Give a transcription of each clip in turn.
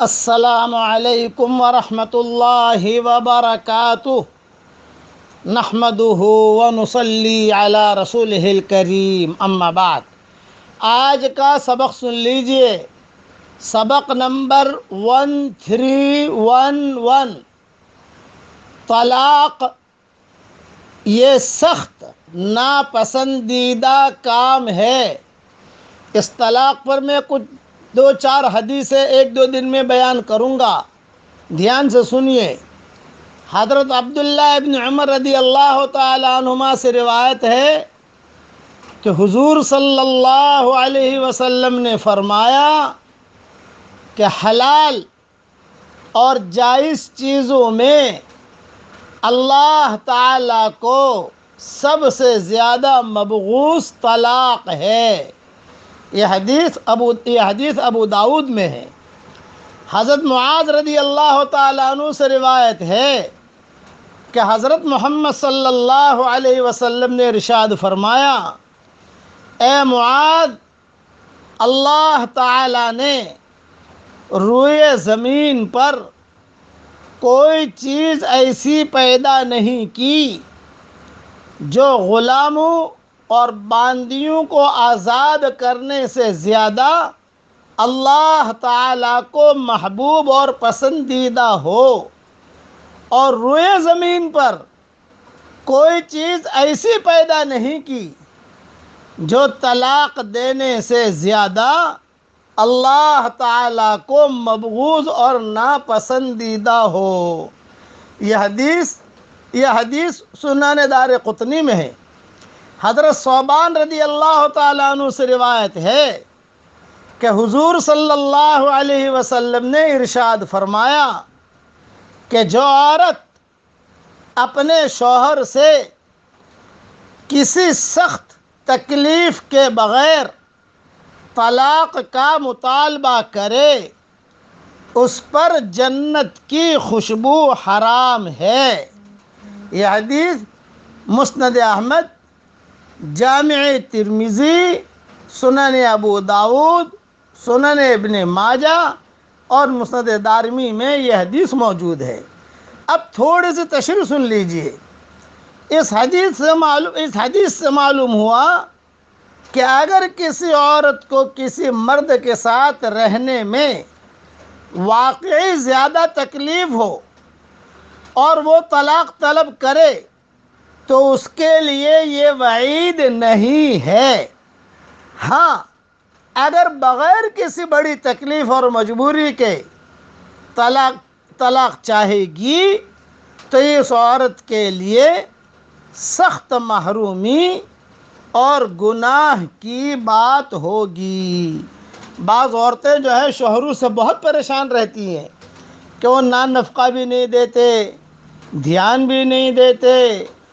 السلام علیکم ورحمۃ اللہ وبرکاتہ۔ نحمده ونصلي على رسوله الكريم اما بعد۔ آج کا سبق سن لیجیے۔ سبق number one three one one طلاق، یہ سخت، ناپسندیدہ کام ہے۔ اس طلاق پر میں کچھ دو چار حدیثیں ایک دو دن میں بیان کروں گا۔ دھیان سے سنیے۔ حضرت عبداللہ ابن عمر رضی اللہ تعالیٰ عنہما سے روایت ہے کہ حضور صلی اللہ علیہ وسلم نے فرمایا کہ حلال اور جائز چیزوں میں اللہ تعالیٰ کو سب سے زیادہ مبغوث طلاق ہے۔ یہ حدیث ابو یہ حدیث ابو داود میں ہے۔ حضرت معاذ رضی اللہ تعالیٰ عنہ سے روایت ہے کہ حضرت محمد صلی اللہ علیہ وسلم نے ارشاد فرمایا، اے معاذ، اللہ تعالیٰ نے روئے زمین پر کوئی چیز ایسی پیدا نہیں کی جو غلاموں اور باندیوں کو آزاد کرنے سے زیادہ اللہ تعالیٰ کو محبوب اور پسندیدہ ہو۔ اور روئے زمین پر کوئی چیز ایسی پیدا نہیں کی جو طلاق دینے سے زیادہ اللہ تعالیٰ کو مبغوض اور ناپسندیدہ ہو۔ یہ حدیث یہ حدیث سنان دار قطنی میں ہے۔ حضرت صوبان رضی اللہ تعالیٰ عنہ سے روایت ہے کہ حضور صلی اللہ علیہ وسلم نے ارشاد فرمایا کہ جو عورت اپنے شوہر سے کسی سخت تکلیف کے بغیر طلاق کا مطالبہ کرے، اس پر جنت کی خوشبو حرام ہے۔ یہ حدیث مسند احمد جامع ترمیزی سنن ابو داود، سنن ابن ماجہ اور مسند دارمی میں یہ حدیث موجود ہے۔ اب تھوڑی سی تشریح سن لیجیے۔ اس حدیث سے معلوم اس حدیث سے معلوم ہوا کہ اگر کسی عورت کو کسی مرد کے ساتھ رہنے میں واقعی زیادہ تکلیف ہو اور وہ طلاق طلب کرے تو اس کے لیے یہ وعید نہیں ہے۔ ہاں اگر بغیر کسی بڑی تکلیف اور مجبوری کے طلاق طلاق چاہے گی تو اس عورت کے لیے سخت محرومی اور گناہ کی بات ہوگی۔ بعض عورتیں جو ہے شوہروں سے بہت پریشان رہتی ہیں کہ وہ نان نفقہ بھی نہیں دیتے، دھیان بھی نہیں دیتے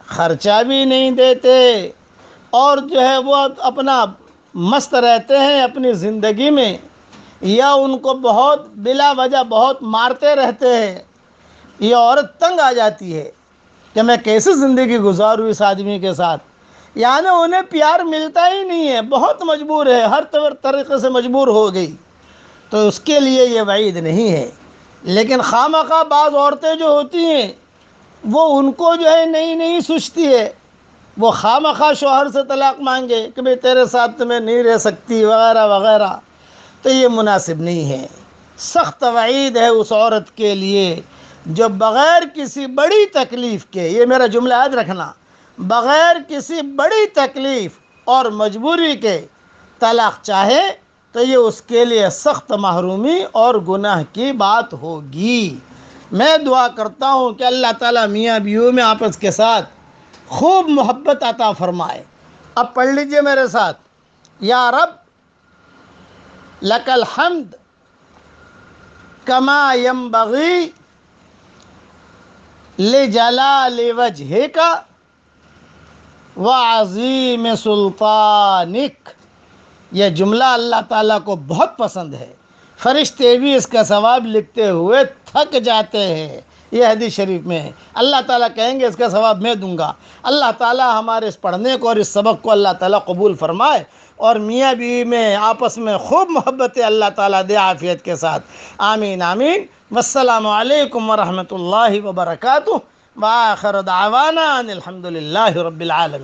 خرچہ بھی نہیں دیتے اور جو ہے وہ اپنا مست رہتے ہیں اپنی زندگی میں یا ان کو بہت بلا وجہ بہت مارتے رہتے ہیں، یہ عورت تنگ آ جاتی ہے کہ میں کیسے زندگی گزاروں اس آدمی کے ساتھ؟ یعنی انہیں پیار ملتا ہی نہیں ہے، بہت مجبور ہے، ہر طور طریقے سے مجبور ہو گئی۔ تو اس کے لیے یہ وعید نہیں ہے۔ لیکن خواہ بعض عورتیں جو ہوتی ہیں وہ ان کو جو ہے نئی نئی سوچتی ہے۔ وہ خواہ مخواہ شوہر سے طلاق مانگے کہ بھئی تیرے ساتھ میں نہیں رہ سکتی، وغیرہ وغیرہ۔ تو یہ مناسب نہیں ہے۔ سخت وعید ہے اس عورت کے لیے۔ جو بغیر کسی بڑی تکلیف کے، یہ میرا جملہ یاد رکھنا، بغیر کسی بڑی تکلیف اور مجبوری کے طلاق چاہے تو یہ اس کے لیے سخت محرومی اور گناہ کی بات ہوگی۔ میں دعا کرتا ہوں کہ اللہ تعالیٰ میاں بیو میں آپس کے ساتھ خوب محبت عطا فرمائے۔ اب پڑھ لیجیے میرے ساتھ۔ یا رب، لک الحمد کما یم ينبغي لجلال وجهك وعظیم سلطانک۔ یہ جملہ اللہ تعالیٰ کو بہت پسند ہے۔ فرشتے بھی اس کا ثواب لکھتے ہوئے تھک جاتے ہیں۔ یہ حدیث شریف میں ہے۔ اللہ تعالیٰ کہیں گے اس کا ثواب میں دوں گا۔ اللہ تعالیٰ ہمارے اس پڑھنے کو اور اس سبق کو اللہ تعالیٰ قبول فرمائے اور میاں بیوی میں آپس میں خوب محبت اللہ تعالیٰ دے عافیت کے ساتھ۔ آمین آمین۔ والسلام علیکم ورحمۃ اللہ وبرکاتہ۔ وآخر دعوانا الحمد للہ رب العالمین۔